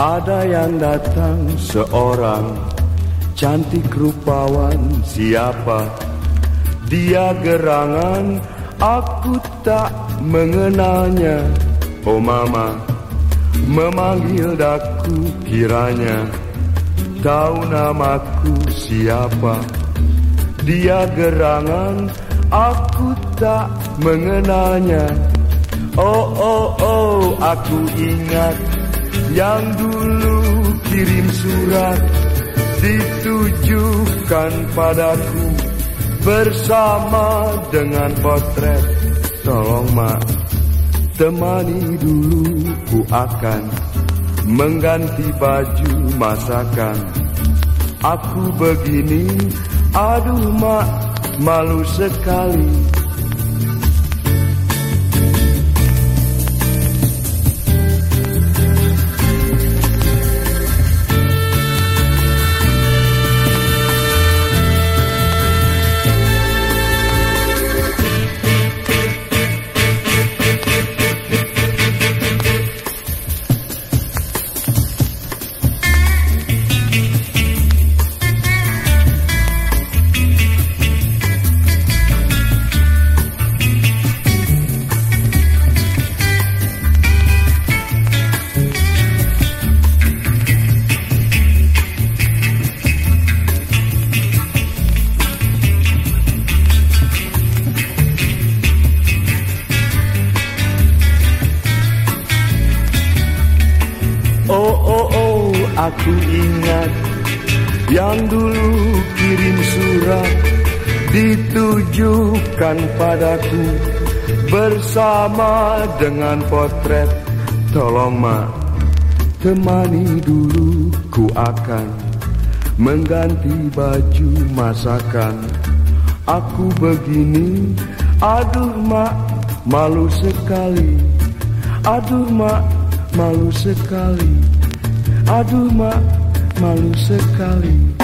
Ada yang datang seorang cantik rupawan siapa? Dia gerangan aku tak mengenalnya. Oh mama memanggil daku kiranya. Tahu namaku siapa? Dia gerangan aku tak mengenalnya. Oh oh oh aku ingat Yang dulu kirim surat Ditujukan padaku Bersama dengan potret. Tolong mak Temani dulu ku akan Mengganti baju masakan. Aku begini Aduh mak Malu sekali aku ingat Yang dulu kirim surat Ditujukan padaku Bersama dengan potret. Tolong mak Temani dulu ku akan Mengganti baju masakan. Aku begini Aduh mak Malu sekali. Aduh mak malu sekali Aduh mak malu sekali